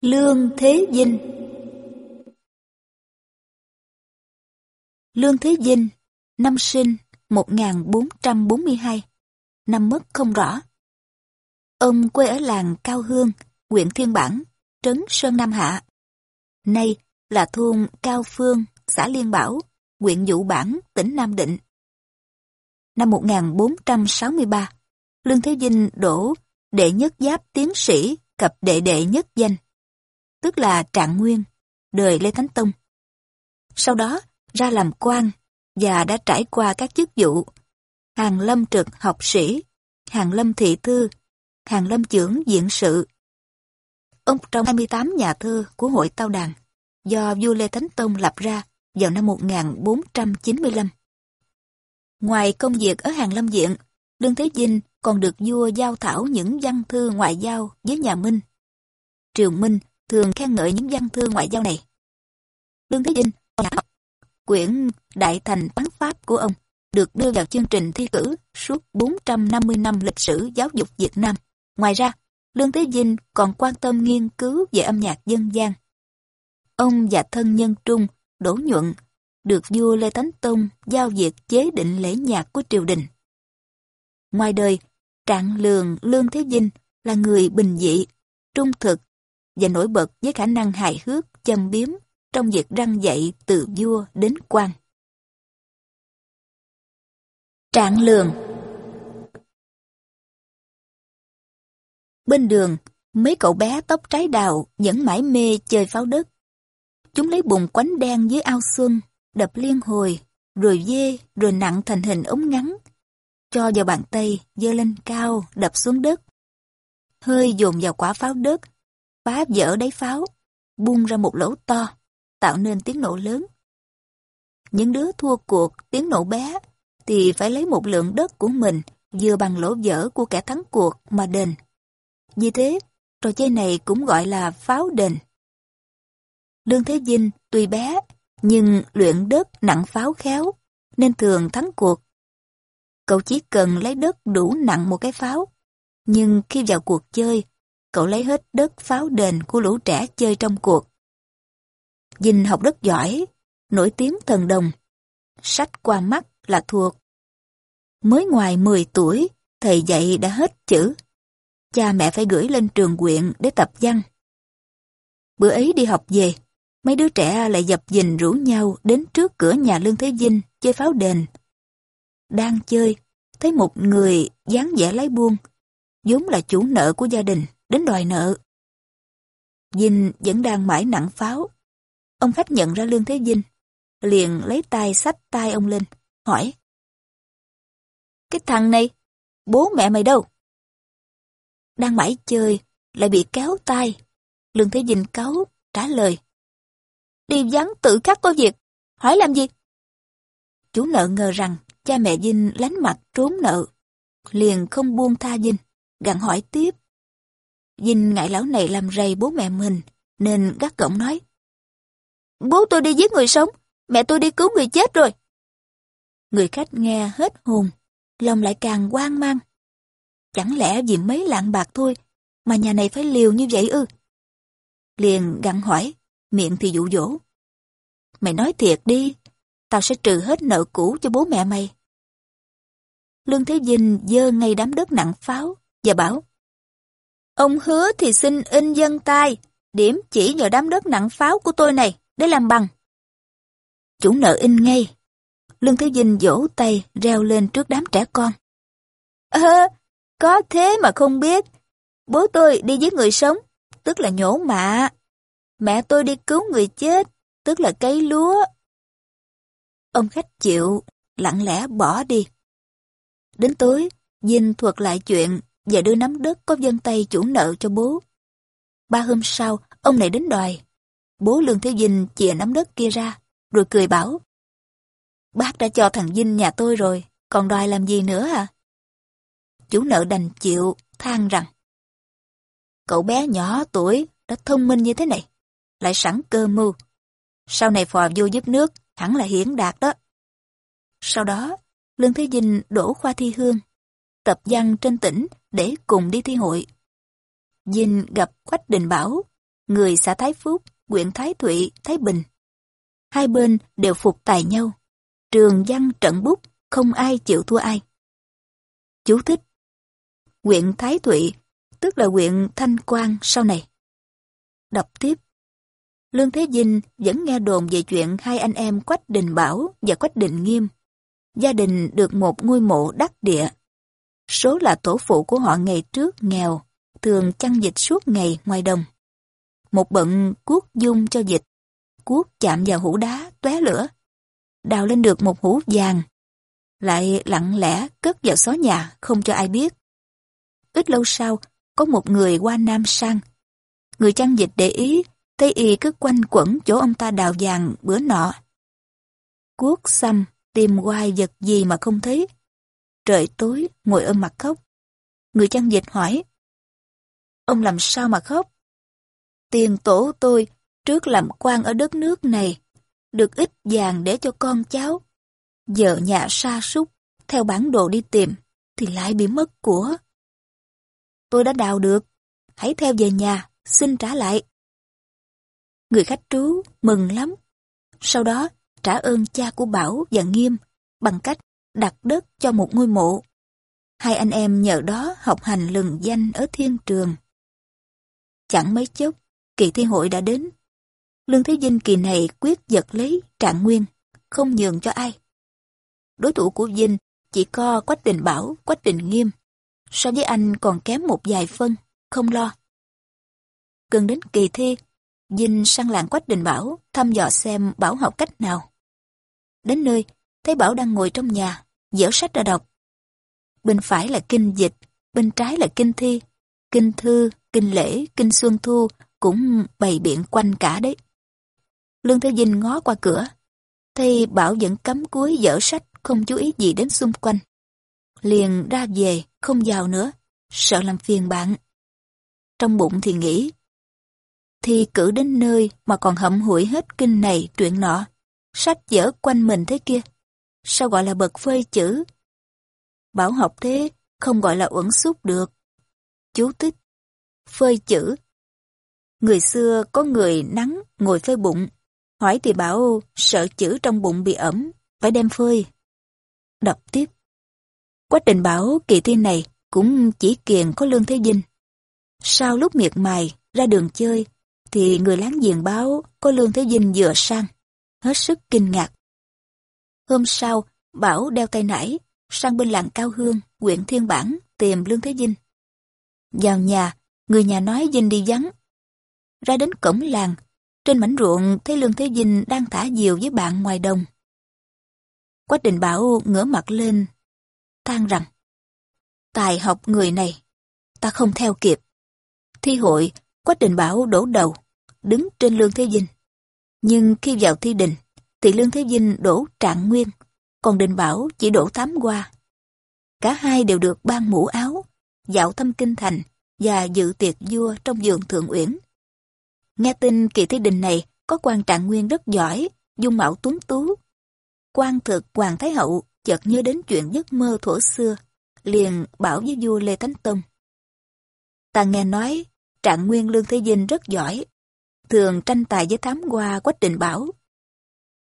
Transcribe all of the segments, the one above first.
Lương Thế Vinh Lương Thế Vinh, năm sinh 1442, năm mất không rõ. Ông quê ở làng Cao Hương, huyện Thiên Bản, trấn Sơn Nam Hạ. Nay là thôn Cao Phương, xã Liên Bảo, huyện Dụ Bản, tỉnh Nam Định. Năm 1463, Lương Thế Vinh đổ đệ nhất giáp tiến sĩ cập đệ đệ nhất danh, tức là Trạng Nguyên, đời Lê Thánh Tông. Sau đó ra làm quan và đã trải qua các chức vụ Hàng lâm trực học sĩ, Hàng lâm thị thư, Hàng lâm trưởng diện sự. Ông trong 28 nhà thơ của hội Tao Đàn do vua Lê Thánh Tông lập ra vào năm 1495. Ngoài công việc ở Hàng Lâm Diện, Lương Thế Vinh còn được vua giao thảo những văn thư ngoại giao với nhà Minh. Triều Minh thường khen ngợi những văn thư ngoại giao này. Lương Thế Vinh quyển Đại Thành bắn Pháp của ông được đưa vào chương trình thi cử suốt 450 năm lịch sử giáo dục Việt Nam. Ngoài ra, Lương Thế Vinh còn quan tâm nghiên cứu về âm nhạc dân gian. Ông và thân nhân Trung, Đỗ Nhuận, được vua Lê Thánh Tông giao việc chế định lễ nhạc của triều đình. Ngoài đời, Trạng Lường Lương Thế Vinh là người bình dị, trung thực và nổi bật với khả năng hài hước, châm biếm trong việc răng dạy từ vua đến quan. Trạng Lường Bên đường, mấy cậu bé tóc trái đào vẫn mãi mê chơi pháo đất. Chúng lấy bùn quánh đen dưới ao xuân, đập liên hồi, rồi dê, rồi nặng thành hình ống ngắn, cho vào bàn tay, dơ lên cao, đập xuống đất. Hơi dồn vào quả pháo đất, phá vỡ đáy pháo, bung ra một lỗ to, tạo nên tiếng nổ lớn. Những đứa thua cuộc tiếng nổ bé thì phải lấy một lượng đất của mình vừa bằng lỗ vỡ của kẻ thắng cuộc mà đền. Vì thế, trò chơi này cũng gọi là pháo đền. Lương Thế Vinh tuy bé, nhưng luyện đất nặng pháo khéo, nên thường thắng cuộc Cậu chỉ cần lấy đất đủ nặng một cái pháo. Nhưng khi vào cuộc chơi, cậu lấy hết đất pháo đền của lũ trẻ chơi trong cuộc. Dinh học đất giỏi, nổi tiếng thần đồng. Sách qua mắt là thuộc. Mới ngoài 10 tuổi, thầy dạy đã hết chữ. Cha mẹ phải gửi lên trường quyện để tập văn. Bữa ấy đi học về, mấy đứa trẻ lại dập dình rủ nhau đến trước cửa nhà Lương Thế Vinh chơi pháo đền đang chơi, thấy một người dáng vẻ lái buông, vốn là chủ nợ của gia đình, đến đòi nợ. Vinh vẫn đang mãi nặng pháo. Ông khách nhận ra Lương Thế Vinh, liền lấy tay xách tay ông lên, hỏi. Cái thằng này, bố mẹ mày đâu? Đang mãi chơi, lại bị kéo tay. Lương Thế Vinh cáu, trả lời. Đi vắng tự khắc có việc, hỏi làm gì? Chủ nợ ngờ rằng cha mẹ Vinh lánh mặt trốn nợ, liền không buông tha Vinh, gặng hỏi tiếp. Dinh ngại lão này làm rầy bố mẹ mình, nên gắt gỏng nói. Bố tôi đi giết người sống, mẹ tôi đi cứu người chết rồi. Người khách nghe hết hồn, lòng lại càng hoang mang. Chẳng lẽ vì mấy lạng bạc thôi mà nhà này phải liều như vậy ư? Liền gặng hỏi, miệng thì dụ dỗ. Mày nói thiệt đi, tao sẽ trừ hết nợ cũ cho bố mẹ mày. Lương Thế Vinh dơ ngay đám đất nặng pháo và bảo Ông hứa thì xin in dân tay, điểm chỉ vào đám đất nặng pháo của tôi này để làm bằng. Chủ nợ in ngay. Lương Thế Vinh vỗ tay reo lên trước đám trẻ con. Ơ, có thế mà không biết. Bố tôi đi giết người sống, tức là nhổ mạ. Mẹ tôi đi cứu người chết, tức là cấy lúa. Ông khách chịu, lặng lẽ bỏ đi. Đến tối, Dinh thuật lại chuyện và đưa nắm đất có dân tay chủ nợ cho bố. Ba hôm sau, ông này đến đòi. Bố Lương Thế Vinh chìa nắm đất kia ra, rồi cười bảo. Bác đã cho thằng Vinh nhà tôi rồi, còn đòi làm gì nữa à? Chủ nợ đành chịu, than rằng. Cậu bé nhỏ tuổi, đã thông minh như thế này, lại sẵn cơ mưu. Sau này phò vô giúp nước, hẳn là hiển đạt đó. Sau đó, Lương Thế Vinh đổ khoa thi hương, tập văn trên tỉnh để cùng đi thi hội. Dinh gặp Quách Đình Bảo, người xã Thái Phúc, huyện Thái Thụy, Thái Bình. Hai bên đều phục tài nhau. Trường văn trận bút, không ai chịu thua ai. Chú thích. Huyện Thái Thụy, tức là huyện Thanh Quang sau này. Đọc tiếp. Lương Thế Vinh vẫn nghe đồn về chuyện hai anh em Quách Đình Bảo và Quách Đình Nghiêm. Gia đình được một ngôi mộ đắc địa. Số là tổ phụ của họ ngày trước nghèo, thường chăn dịch suốt ngày ngoài đồng. Một bận cuốc dung cho dịch, cuốc chạm vào hũ đá, tóe lửa. Đào lên được một hũ vàng, lại lặng lẽ cất vào xó nhà, không cho ai biết. Ít lâu sau, có một người qua Nam sang. Người chăn dịch để ý, thấy y cứ quanh quẩn chỗ ông ta đào vàng bữa nọ. Cuốc xăm, tìm hoài vật gì mà không thấy. Trời tối, ngồi ôm mặt khóc. Người chăn dịch hỏi, Ông làm sao mà khóc? Tiền tổ tôi trước làm quan ở đất nước này, được ít vàng để cho con cháu. Giờ nhà sa súc, theo bản đồ đi tìm, thì lại bị mất của. Tôi đã đào được, hãy theo về nhà, xin trả lại. Người khách trú mừng lắm. Sau đó trả ơn cha của Bảo và Nghiêm bằng cách đặt đất cho một ngôi mộ. Hai anh em nhờ đó học hành lừng danh ở thiên trường. Chẳng mấy chốc, kỳ thi hội đã đến. Lương Thế Vinh kỳ này quyết giật lấy trạng nguyên, không nhường cho ai. Đối thủ của Vinh chỉ có Quách Đình Bảo, Quách Đình Nghiêm. So với anh còn kém một vài phân, không lo. Gần đến kỳ thi, Vinh sang làng Quách Đình Bảo thăm dò xem Bảo học cách nào. Đến nơi, thấy Bảo đang ngồi trong nhà, dở sách ra đọc. Bên phải là kinh dịch, bên trái là kinh thi, kinh thư, kinh lễ, kinh xuân thu cũng bày biện quanh cả đấy. Lương Thế Vinh ngó qua cửa, thấy Bảo vẫn cắm cúi dở sách, không chú ý gì đến xung quanh. Liền ra về, không vào nữa, sợ làm phiền bạn. Trong bụng thì nghĩ, thì cử đến nơi mà còn hậm hủi hết kinh này chuyện nọ, sách dở quanh mình thế kia. Sao gọi là bậc phơi chữ? Bảo học thế, không gọi là uẩn xúc được. Chú tích, phơi chữ. Người xưa có người nắng ngồi phơi bụng, hỏi thì bảo sợ chữ trong bụng bị ẩm, phải đem phơi. Đọc tiếp. Quá trình bảo kỳ thi này cũng chỉ kiền có lương thế dinh. Sau lúc miệt mài ra đường chơi, thì người láng giềng báo có lương thế dinh vừa sang, hết sức kinh ngạc. Hôm sau, Bảo đeo tay nải, sang bên làng Cao Hương, huyện Thiên Bản, tìm Lương Thế Vinh. Vào nhà, người nhà nói Vinh đi vắng. Ra đến cổng làng, trên mảnh ruộng thấy Lương Thế Vinh đang thả diều với bạn ngoài đồng. Quách Đình Bảo ngửa mặt lên, than rằng, tài học người này, ta không theo kịp. Thi hội, Quách Đình Bảo đổ đầu, đứng trên Lương Thế Vinh. Nhưng khi vào thi đình, thì Lương Thế Vinh đổ trạng nguyên, còn Đình Bảo chỉ đổ tám qua. Cả hai đều được ban mũ áo, dạo thăm kinh thành và dự tiệc vua trong vườn thượng uyển. Nghe tin kỳ thi đình này có quan trạng nguyên rất giỏi, dung mạo tuấn tú. quan thực Hoàng Thái Hậu chợt nhớ đến chuyện giấc mơ thuở xưa, liền bảo với vua Lê Thánh Tông. Ta nghe nói trạng nguyên Lương Thế Vinh rất giỏi, thường tranh tài với thám qua Quách Định Bảo.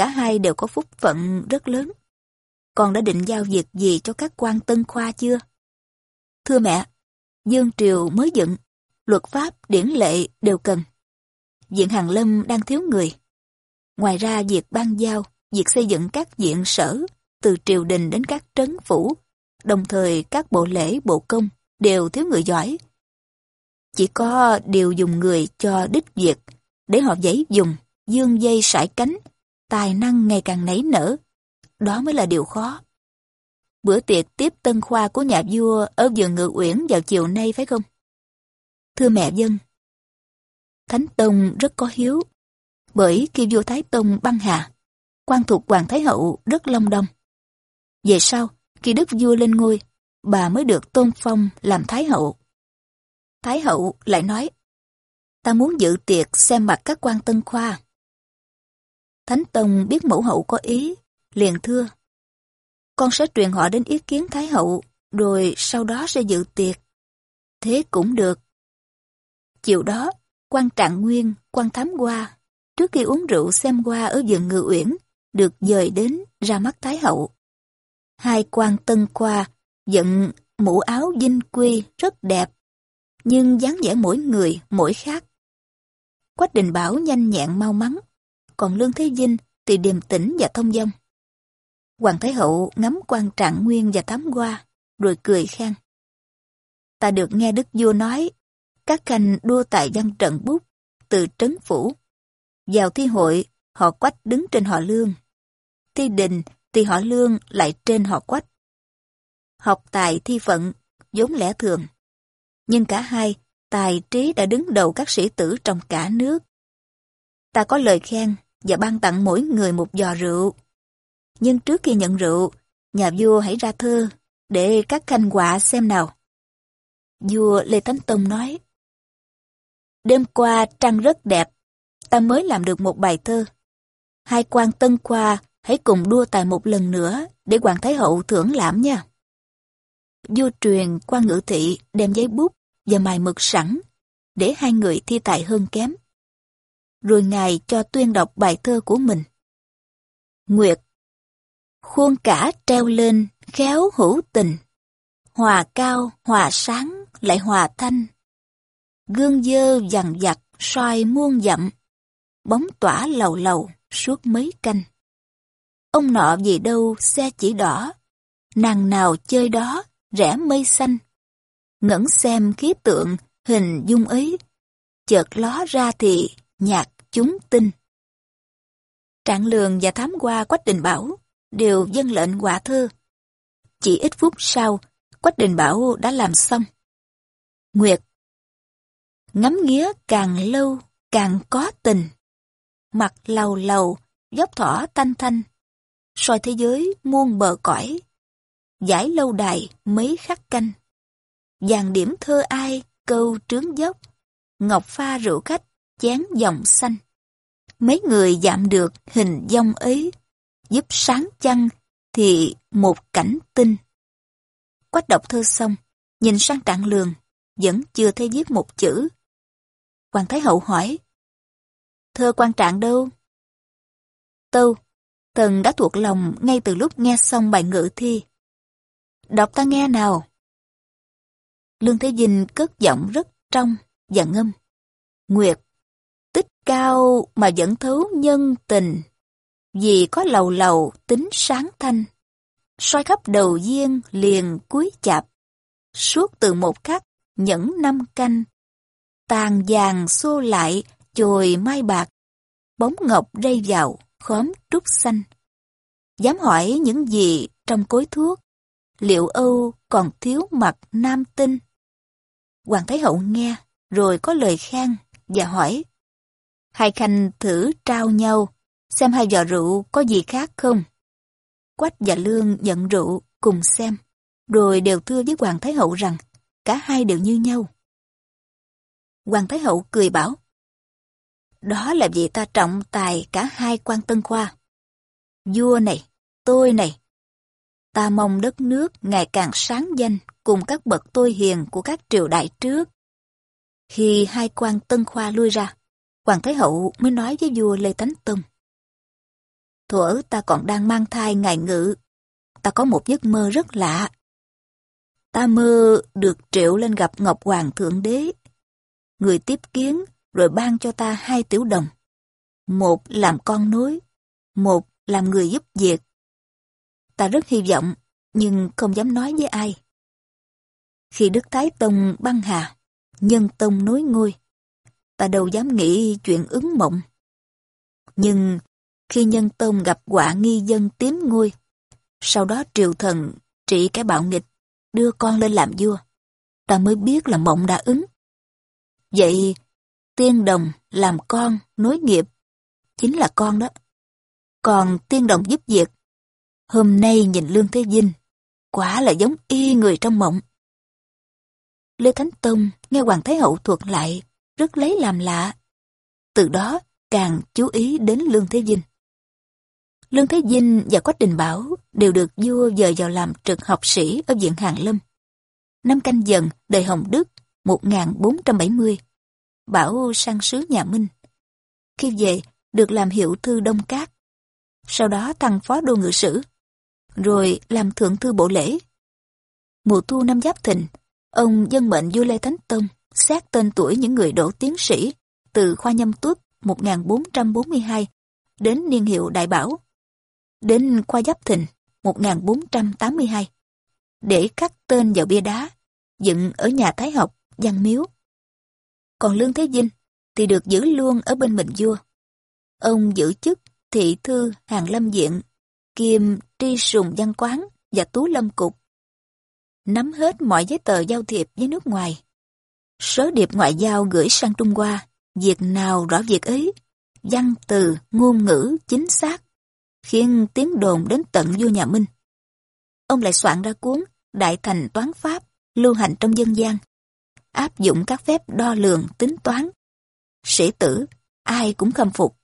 Cả hai đều có phúc phận rất lớn. Con đã định giao việc gì cho các quan tân khoa chưa? Thưa mẹ, Dương Triều mới dựng, luật pháp, điển lệ đều cần. diện Hàng Lâm đang thiếu người. Ngoài ra việc ban giao, việc xây dựng các diện sở, từ triều đình đến các trấn phủ, đồng thời các bộ lễ, bộ công đều thiếu người giỏi. Chỉ có điều dùng người cho đích việc, để họ giấy dùng, dương dây sải cánh, tài năng ngày càng nảy nở. Đó mới là điều khó. Bữa tiệc tiếp tân khoa của nhà vua ở vườn ngự uyển vào chiều nay phải không? Thưa mẹ dân, Thánh Tông rất có hiếu, bởi khi vua Thái Tông băng hà, quan thuộc Hoàng Thái Hậu rất long đong. Về sau, khi đức vua lên ngôi, bà mới được tôn phong làm Thái Hậu. Thái Hậu lại nói, ta muốn dự tiệc xem mặt các quan tân khoa. Thánh Tông biết mẫu hậu có ý, liền thưa. Con sẽ truyền họ đến ý kiến Thái Hậu, rồi sau đó sẽ dự tiệc. Thế cũng được. Chiều đó, quan trạng nguyên, quan thám qua trước khi uống rượu xem qua ở vườn ngự uyển, được dời đến ra mắt Thái hậu. Hai quan tân qua giận mũ áo dinh quy rất đẹp, nhưng dáng vẻ mỗi người mỗi khác. Quách Đình Bảo nhanh nhẹn mau mắn, còn Lương Thế Vinh thì điềm tĩnh và thông dong. Hoàng Thái Hậu ngắm quan trạng nguyên và tám qua, rồi cười khen. Ta được nghe Đức Vua nói, các canh đua tại văn trận bút, từ trấn phủ. Vào thi hội, họ quách đứng trên họ lương. Thi đình thì họ lương lại trên họ quách. Học tài thi phận, vốn lẽ thường. Nhưng cả hai, tài trí đã đứng đầu các sĩ tử trong cả nước. Ta có lời khen và ban tặng mỗi người một giò rượu. Nhưng trước khi nhận rượu, nhà vua hãy ra thơ, để các khanh quả xem nào. Vua Lê Thánh Tông nói, Đêm qua trăng rất đẹp, ta mới làm được một bài thơ. Hai quan tân qua hãy cùng đua tài một lần nữa để Hoàng Thái Hậu thưởng lãm nha. Vua truyền quan ngữ thị đem giấy bút và mài mực sẵn để hai người thi tài hơn kém. Rồi ngài cho tuyên đọc bài thơ của mình. Nguyệt Khuôn cả treo lên, khéo hữu tình. Hòa cao, hòa sáng, lại hòa thanh. Gương dơ dằn dặt, soi muôn dặm. Bóng tỏa lầu lầu, suốt mấy canh. Ông nọ gì đâu xe chỉ đỏ, nàng nào chơi đó, rẽ mây xanh. Ngẩn xem khí tượng, hình dung ấy, chợt ló ra thì nhạc chúng tinh. Trạng lường và thám qua Quách Đình Bảo đều dân lệnh quả thơ. Chỉ ít phút sau, Quách Đình Bảo đã làm xong. Nguyệt Ngắm nghía càng lâu, càng có tình. Mặt lầu lầu, dốc thỏ thanh thanh. soi thế giới muôn bờ cõi. Giải lâu đài mấy khắc canh. Dàn điểm thơ ai, câu trướng dốc. Ngọc pha rượu khách, chén dòng xanh. Mấy người giảm được hình dòng ấy giúp sáng chăng thì một cảnh tinh. Quách đọc thơ xong, nhìn sang trạng lường, vẫn chưa thấy viết một chữ. Hoàng Thái Hậu hỏi, Thơ quan trạng đâu? Tâu, Tần đã thuộc lòng ngay từ lúc nghe xong bài ngữ thi. Đọc ta nghe nào. Lương Thế Vinh cất giọng rất trong và ngâm. Nguyệt, tích cao mà vẫn thấu nhân tình vì có lầu lầu tính sáng thanh. soi khắp đầu duyên liền cuối chạp, suốt từ một khắc nhẫn năm canh. Tàn vàng xô lại, chồi mai bạc, bóng ngọc rây vào, khóm trúc xanh. Dám hỏi những gì trong cối thuốc, liệu Âu còn thiếu mặt nam tinh? Hoàng Thái Hậu nghe, rồi có lời khen và hỏi. Hai khanh thử trao nhau, xem hai giò rượu có gì khác không. Quách và Lương nhận rượu cùng xem, rồi đều thưa với Hoàng Thái Hậu rằng cả hai đều như nhau. Hoàng Thái Hậu cười bảo, đó là vì ta trọng tài cả hai quan tân khoa. Vua này, tôi này, ta mong đất nước ngày càng sáng danh cùng các bậc tôi hiền của các triều đại trước. Khi hai quan tân khoa lui ra, Hoàng Thái Hậu mới nói với vua Lê Tánh Tông. Thuở ta còn đang mang thai ngài ngự, ta có một giấc mơ rất lạ. Ta mơ được triệu lên gặp Ngọc Hoàng Thượng Đế. Người tiếp kiến rồi ban cho ta hai tiểu đồng. Một làm con nối, một làm người giúp việc. Ta rất hy vọng, nhưng không dám nói với ai. Khi Đức Thái Tông băng hà, nhân tông nối ngôi, ta đâu dám nghĩ chuyện ứng mộng. Nhưng khi nhân tông gặp quả nghi dân tím ngôi. Sau đó triều thần trị cái bạo nghịch, đưa con lên làm vua. Ta mới biết là mộng đã ứng. Vậy, tiên đồng làm con, nối nghiệp, chính là con đó. Còn tiên đồng giúp việc, hôm nay nhìn Lương Thế Vinh, quả là giống y người trong mộng. Lê Thánh Tông nghe Hoàng Thái Hậu thuật lại, rất lấy làm lạ. Từ đó càng chú ý đến Lương Thế Vinh. Lương Thế Vinh và Quách Đình Bảo đều được vua dời vào làm trực học sĩ ở Viện Hàng Lâm. Năm canh dần đời Hồng Đức 1470. bảo sang sứ nhà Minh. Khi về, được làm hiệu thư Đông Cát. Sau đó thăng phó đô ngự sử, rồi làm thượng thư bộ lễ. Mùa thu năm Giáp Thìn, ông dân mệnh vua Lê Thánh Tông xét tên tuổi những người đỗ tiến sĩ từ khoa nhâm tuất 1442 đến niên hiệu đại bảo, đến khoa Giáp Thìn 1482, để khắc tên vào bia đá, dựng ở nhà Thái học, Văn Miếu. Còn Lương Thế Vinh thì được giữ luôn ở bên mình vua. Ông giữ chức thị thư hàng lâm diện, kiêm tri sùng văn quán và tú lâm cục. Nắm hết mọi giấy tờ giao thiệp với nước ngoài. Sớ điệp ngoại giao gửi sang Trung Hoa, việc nào rõ việc ấy, văn từ, ngôn ngữ chính xác, khiến tiếng đồn đến tận vua nhà Minh. Ông lại soạn ra cuốn Đại Thành Toán Pháp, lưu hành trong dân gian, áp dụng các phép đo lường, tính toán. Sĩ tử, ai cũng khâm phục.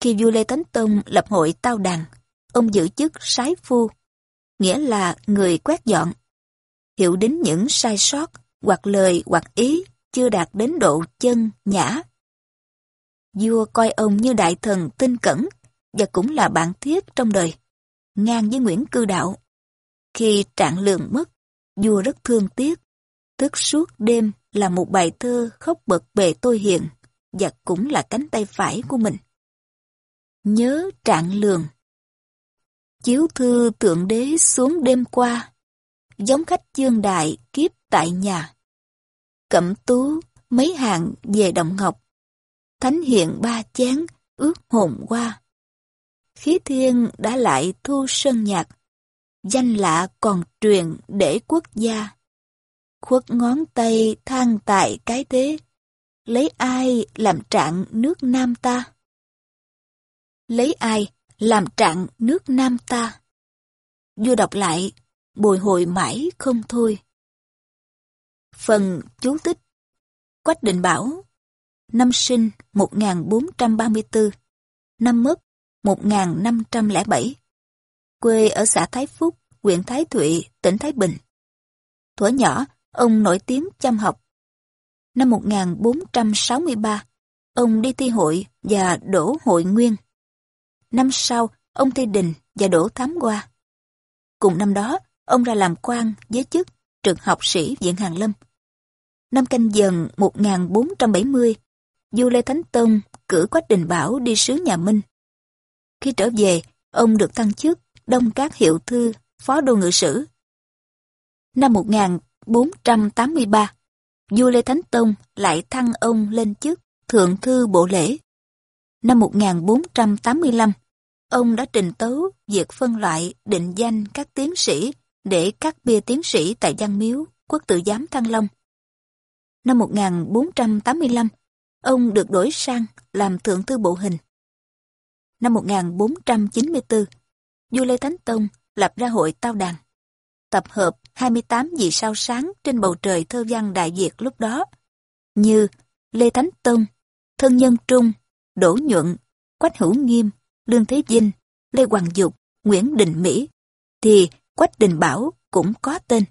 Khi vua Lê tấn Tông lập hội tao đàn, ông giữ chức sái phu, nghĩa là người quét dọn. Hiểu đến những sai sót, hoặc lời hoặc ý chưa đạt đến độ chân, nhã. Vua coi ông như đại thần tinh cẩn và cũng là bạn thiết trong đời, ngang với Nguyễn Cư Đạo. Khi trạng lượng mất, vua rất thương tiếc, thức suốt đêm là một bài thơ khóc bật bề tôi hiền và cũng là cánh tay phải của mình. Nhớ trạng lường Chiếu thư tượng đế xuống đêm qua, giống khách chương đại kiếp tại nhà. Cẩm tú mấy hàng về động ngọc, thánh hiện ba chén ước hồn qua. Khí thiên đã lại thu sơn nhạc, danh lạ còn truyền để quốc gia. Khuất ngón tay than tại cái thế, lấy ai làm trạng nước Nam ta? Lấy ai làm trạng nước Nam ta? Vua đọc lại, bồi hồi mãi không thôi. Phần chú thích Quách định bảo Năm sinh 1434 Năm mất 1507 Quê ở xã Thái Phúc, huyện Thái Thụy, tỉnh Thái Bình Thuở nhỏ, ông nổi tiếng chăm học. Năm 1463, ông đi thi hội và đổ hội nguyên. Năm sau, ông thi đình và đổ thám qua. Cùng năm đó, ông ra làm quan với chức trực học sĩ Viện Hàn Lâm. Năm canh dần 1470, vua Lê Thánh Tông cử Quách Đình Bảo đi sứ nhà Minh. Khi trở về, ông được thăng chức Đông Các Hiệu Thư, Phó Đô Ngự Sử. Năm 1483, vua Lê Thánh Tông lại thăng ông lên chức Thượng Thư Bộ Lễ. Năm 1485, ông đã trình tấu việc phân loại định danh các tiến sĩ để cắt bia tiến sĩ tại Văn Miếu, Quốc tự giám Thăng Long. Năm 1485, ông được đổi sang làm Thượng Thư Bộ Hình. Năm 1494, vua Lê Thánh Tông lập ra hội Tao Đàn, tập hợp 28 vị sao sáng trên bầu trời thơ văn Đại Việt lúc đó, như Lê Thánh Tông, Thân Nhân Trung, Đỗ Nhuận, Quách Hữu Nghiêm, Lương Thế Vinh, Lê Hoàng Dục, Nguyễn Đình Mỹ, thì Quách Đình Bảo cũng có tên.